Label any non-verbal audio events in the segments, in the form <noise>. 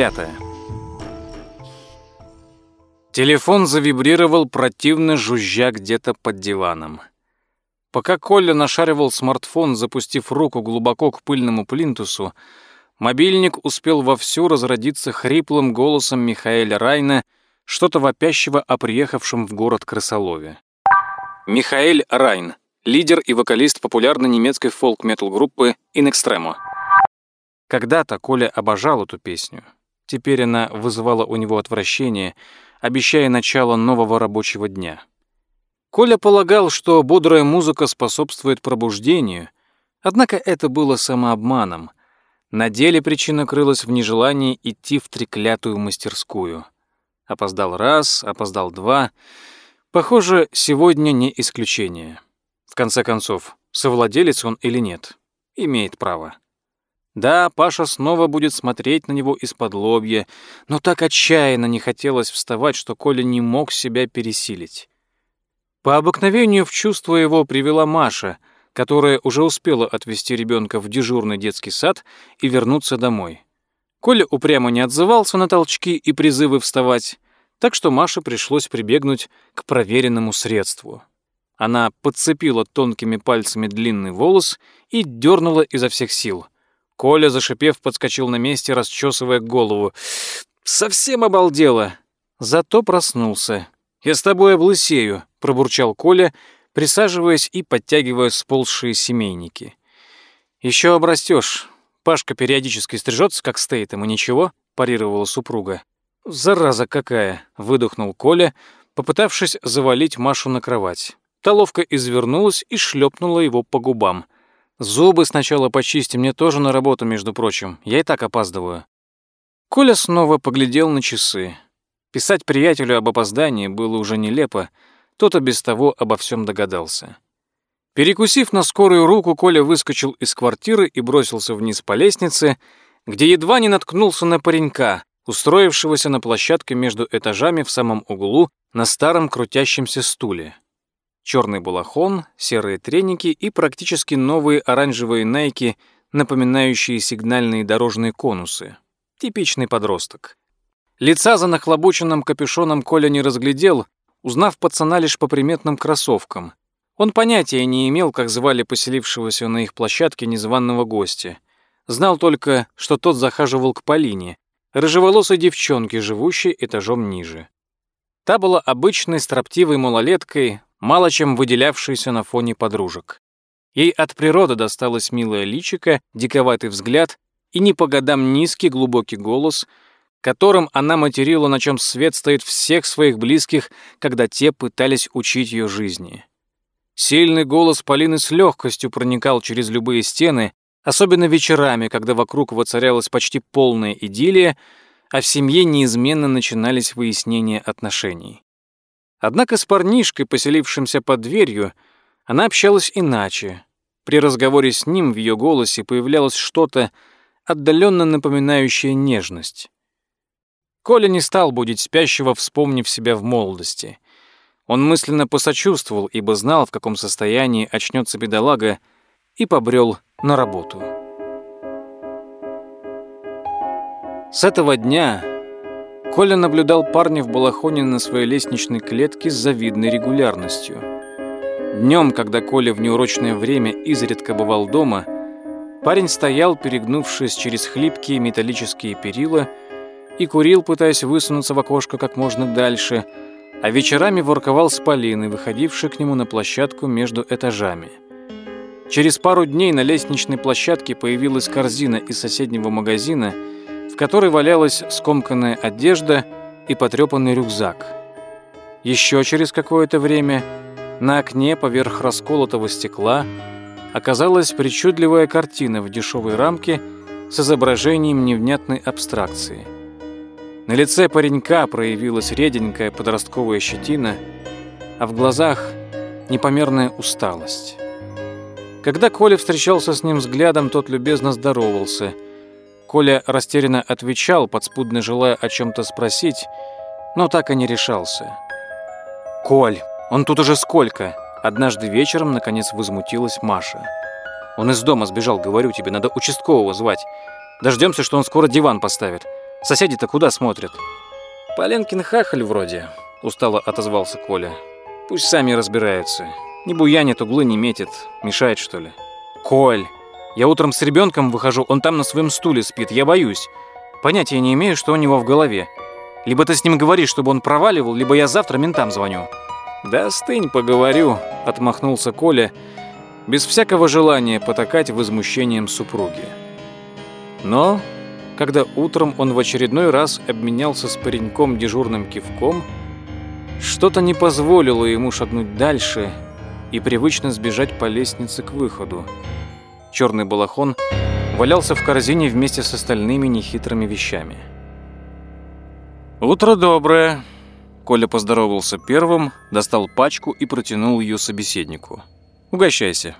Пятое. Телефон завибрировал, противно жужжа где-то под диваном. Пока Коля нашаривал смартфон, запустив руку глубоко к пыльному плинтусу, мобильник успел вовсю разродиться хриплым голосом Михаэля Райна, что-то вопящего о приехавшем в город крысолове. Михаэль Райн, лидер и вокалист популярной немецкой фолк-метал группы In Extremo. Когда-то Коля обожал эту песню. Теперь она вызывала у него отвращение, обещая начало нового рабочего дня. Коля полагал, что бодрая музыка способствует пробуждению, однако это было самообманом. На деле причина крылась в нежелании идти в треклятую мастерскую. Опоздал раз, опоздал два. Похоже, сегодня не исключение. В конце концов, совладелец он или нет, имеет право. Да, Паша снова будет смотреть на него из-под лобья, но так отчаянно не хотелось вставать, что Коля не мог себя пересилить. По обыкновению в чувство его привела Маша, которая уже успела отвезти ребенка в дежурный детский сад и вернуться домой. Коля упрямо не отзывался на толчки и призывы вставать, так что Маше пришлось прибегнуть к проверенному средству. Она подцепила тонкими пальцами длинный волос и дернула изо всех сил. Коля, зашипев, подскочил на месте, расчесывая голову. «Совсем обалдела!» Зато проснулся. «Я с тобой облысею», — пробурчал Коля, присаживаясь и подтягивая сползшие семейники. «Еще обрастешь. Пашка периодически стрижется, как стейтом, и ничего», — парировала супруга. «Зараза какая!» — выдохнул Коля, попытавшись завалить Машу на кровать. Та ловко извернулась и шлепнула его по губам. «Зубы сначала почисти, мне тоже на работу, между прочим. Я и так опаздываю». Коля снова поглядел на часы. Писать приятелю об опоздании было уже нелепо, тот и без того обо всем догадался. Перекусив на скорую руку, Коля выскочил из квартиры и бросился вниз по лестнице, где едва не наткнулся на паренька, устроившегося на площадке между этажами в самом углу на старом крутящемся стуле. Черный балахон, серые треники и практически новые оранжевые найки, напоминающие сигнальные дорожные конусы. Типичный подросток. Лица за нахлобученным капюшоном Коля не разглядел, узнав пацана лишь по приметным кроссовкам. Он понятия не имел, как звали поселившегося на их площадке незваного гостя. Знал только, что тот захаживал к Полине, рыжеволосой девчонке, живущей этажом ниже. Та была обычной строптивой малолеткой, мало чем выделявшейся на фоне подружек. Ей от природы досталось милое личико, диковатый взгляд и не по годам низкий глубокий голос — которым она материла, на чем свет стоит всех своих близких, когда те пытались учить ее жизни. Сильный голос Полины с легкостью проникал через любые стены, особенно вечерами, когда вокруг воцарялась почти полная идиллия, а в семье неизменно начинались выяснения отношений. Однако с парнишкой, поселившимся под дверью, она общалась иначе. При разговоре с ним в ее голосе появлялось что-то, отдаленно напоминающее нежность. Коля не стал будить спящего, вспомнив себя в молодости. Он мысленно посочувствовал, ибо знал, в каком состоянии очнется бедолага, и побрел на работу. С этого дня Коля наблюдал парня в балахоне на своей лестничной клетке с завидной регулярностью. Днем, когда Коля в неурочное время изредка бывал дома, парень стоял, перегнувшись через хлипкие металлические перила, и курил, пытаясь высунуться в окошко как можно дальше, а вечерами ворковал с Полиной, выходившей к нему на площадку между этажами. Через пару дней на лестничной площадке появилась корзина из соседнего магазина, которой валялась скомканная одежда и потрепанный рюкзак. Еще через какое-то время на окне поверх расколотого стекла оказалась причудливая картина в дешевой рамке с изображением невнятной абстракции – на лице паренька проявилась реденькая подростковая щетина, а в глазах непомерная усталость. Когда Коля встречался с ним взглядом, тот любезно здоровался. Коля растерянно отвечал, подспудно желая о чем-то спросить, но так и не решался. «Коль, он тут уже сколько?» Однажды вечером, наконец, возмутилась Маша. «Он из дома сбежал, говорю тебе, надо участкового звать. Дождемся, что он скоро диван поставит. Соседи-то куда смотрят?» «Поленкин хахаль вроде», — устало отозвался Коля. «Пусть сами разбираются. Не буянит, углы не метит. Мешает, что ли?» «Коль, я утром с ребенком выхожу, он там на своем стуле спит. Я боюсь. Понятия не имею, что у него в голове. Либо ты с ним говоришь, чтобы он проваливал, либо я завтра ментам звоню». «Да стынь, поговорю», — отмахнулся Коля, без всякого желания потакать возмущением супруги. Но когда утром он в очередной раз обменялся с пареньком дежурным кивком, что-то не позволило ему шагнуть дальше и привычно сбежать по лестнице к выходу. Черный балахон валялся в корзине вместе с остальными нехитрыми вещами. «Утро доброе!» Коля поздоровался первым, достал пачку и протянул ее собеседнику. «Угощайся».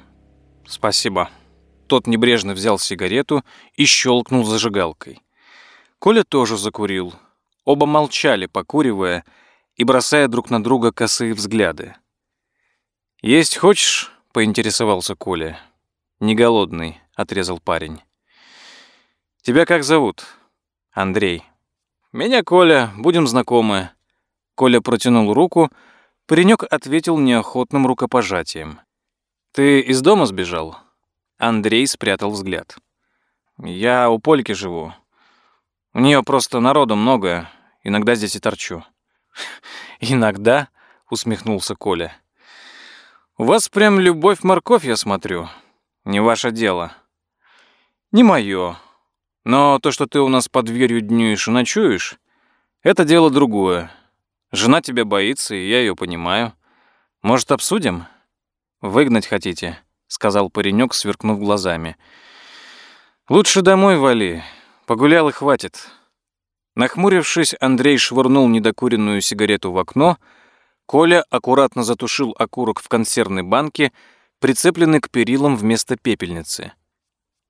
«Спасибо». Тот небрежно взял сигарету и щелкнул зажигалкой. Коля тоже закурил. Оба молчали, покуривая и бросая друг на друга косые взгляды. «Есть хочешь?» — поинтересовался Коля. «Не голодный», — отрезал парень. «Тебя как зовут?» «Андрей». «Меня Коля, будем знакомы». Коля протянул руку, паренек ответил неохотным рукопожатием. «Ты из дома сбежал?» Андрей спрятал взгляд. «Я у Польки живу. У нее просто народу много, иногда здесь и торчу». <laughs> «Иногда?» — усмехнулся Коля. «У вас прям любовь-морковь, я смотрю. Не ваше дело». «Не мое. Но то, что ты у нас под дверью днюешь и ночуешь, это дело другое. Жена тебя боится, и я ее понимаю. Может, обсудим? Выгнать хотите?» сказал паренек, сверкнув глазами. Лучше домой вали. Погулял и хватит. Нахмурившись, Андрей швырнул недокуренную сигарету в окно. Коля аккуратно затушил окурок в консервной банке, прицепленный к перилам вместо пепельницы.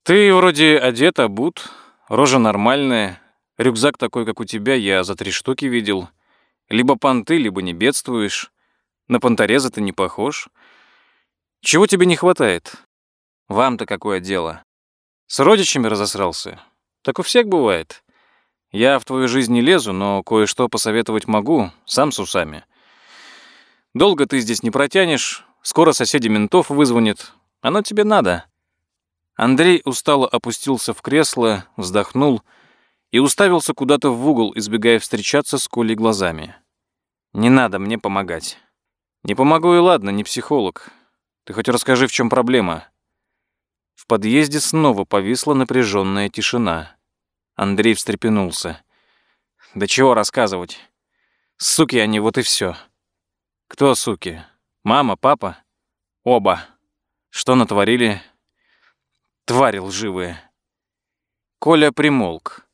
«Ты вроде одет, обут, рожа нормальная, рюкзак такой, как у тебя, я за три штуки видел. Либо понты, либо не бедствуешь. На понтореза ты не похож. Чего тебе не хватает? Вам-то какое дело? С родичами разосрался? Так у всех бывает. Я в твою жизнь не лезу, но кое-что посоветовать могу, сам с усами. Долго ты здесь не протянешь, скоро соседи ментов вызвонят. Оно тебе надо. Андрей устало опустился в кресло, вздохнул и уставился куда-то в угол, избегая встречаться с Колей глазами. «Не надо мне помогать». «Не помогу и ладно, не психолог. Ты хоть расскажи, в чем проблема?» В подъезде снова повисла напряженная тишина. Андрей встрепенулся. «Да чего рассказывать? Суки они, вот и все. «Кто суки? Мама, папа?» «Оба. Что натворили?» «Твари лживые». Коля примолк.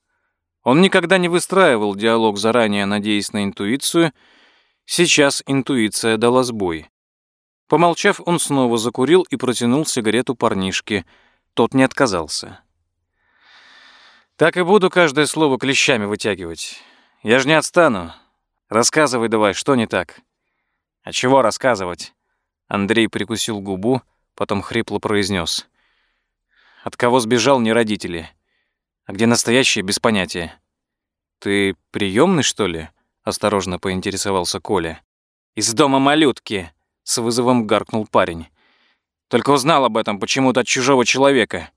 Он никогда не выстраивал диалог заранее, надеясь на интуицию. Сейчас интуиция дала сбой. Помолчав, он снова закурил и протянул сигарету парнишке. Тот не отказался. «Так и буду каждое слово клещами вытягивать. Я же не отстану. Рассказывай давай, что не так?» «А чего рассказывать?» Андрей прикусил губу, потом хрипло произнес. «От кого сбежал, не родители. А где настоящие, без понятия». «Ты приемный, что ли?» — осторожно поинтересовался Коля. «Из дома малютки», с вызовом гаркнул парень. Только узнал об этом почему-то от чужого человека.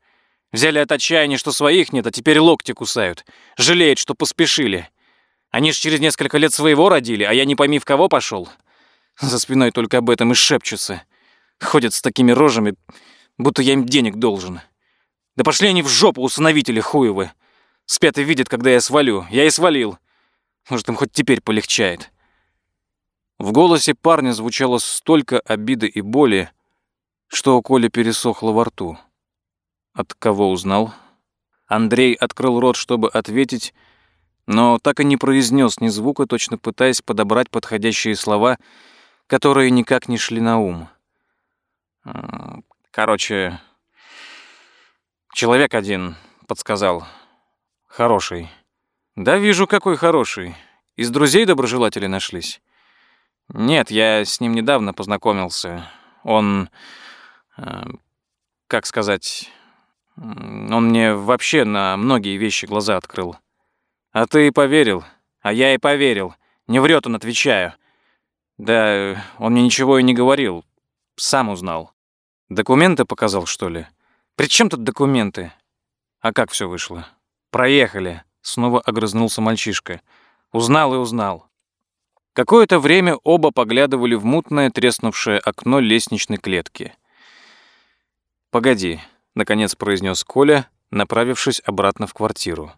Взяли от отчаяния, что своих нет, а теперь локти кусают. Жалеют, что поспешили. Они ж через несколько лет своего родили, а я не пойми в кого пошел. За спиной только об этом и шепчутся. Ходят с такими рожами, будто я им денег должен. Да пошли они в жопу, усыновители хуевы. Спят и видят, когда я свалю. Я и свалил. Может, им хоть теперь полегчает. В голосе парня звучало столько обиды и боли, что у Коли пересохло во рту. От кого узнал? Андрей открыл рот, чтобы ответить, но так и не произнес ни звука, точно пытаясь подобрать подходящие слова, которые никак не шли на ум. Короче, человек один подсказал. Хороший. Да вижу, какой хороший. Из друзей доброжелатели нашлись. Нет, я с ним недавно познакомился. Он, э, как сказать, он мне вообще на многие вещи глаза открыл. А ты и поверил. А я и поверил. Не врет он, отвечаю. Да, он мне ничего и не говорил. Сам узнал. Документы показал, что ли? При чем тут документы? А как все вышло? Проехали. Снова огрызнулся мальчишка. Узнал и узнал. Какое-то время оба поглядывали в мутное треснувшее окно лестничной клетки. «Погоди», — наконец произнес Коля, направившись обратно в квартиру.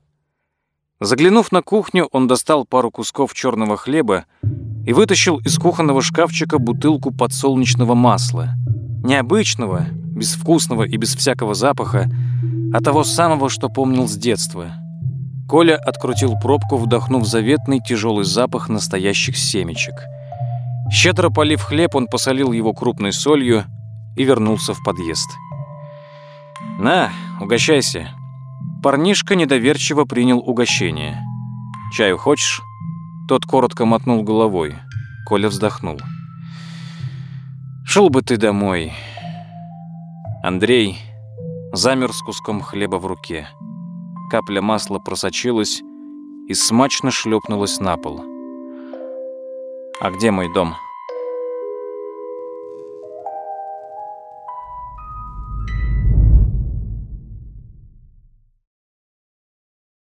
Заглянув на кухню, он достал пару кусков черного хлеба и вытащил из кухонного шкафчика бутылку подсолнечного масла. Необычного, безвкусного и без всякого запаха, а того самого, что помнил с детства. Коля открутил пробку, вдохнув заветный тяжелый запах настоящих семечек. Щедро полив хлеб, он посолил его крупной солью и вернулся в подъезд. «На, угощайся». Парнишка недоверчиво принял угощение. «Чаю хочешь?» Тот коротко мотнул головой. Коля вздохнул. «Шел бы ты домой». Андрей замер с куском хлеба в руке. Капля масла просочилась и смачно шлепнулась на пол. «А где мой дом?»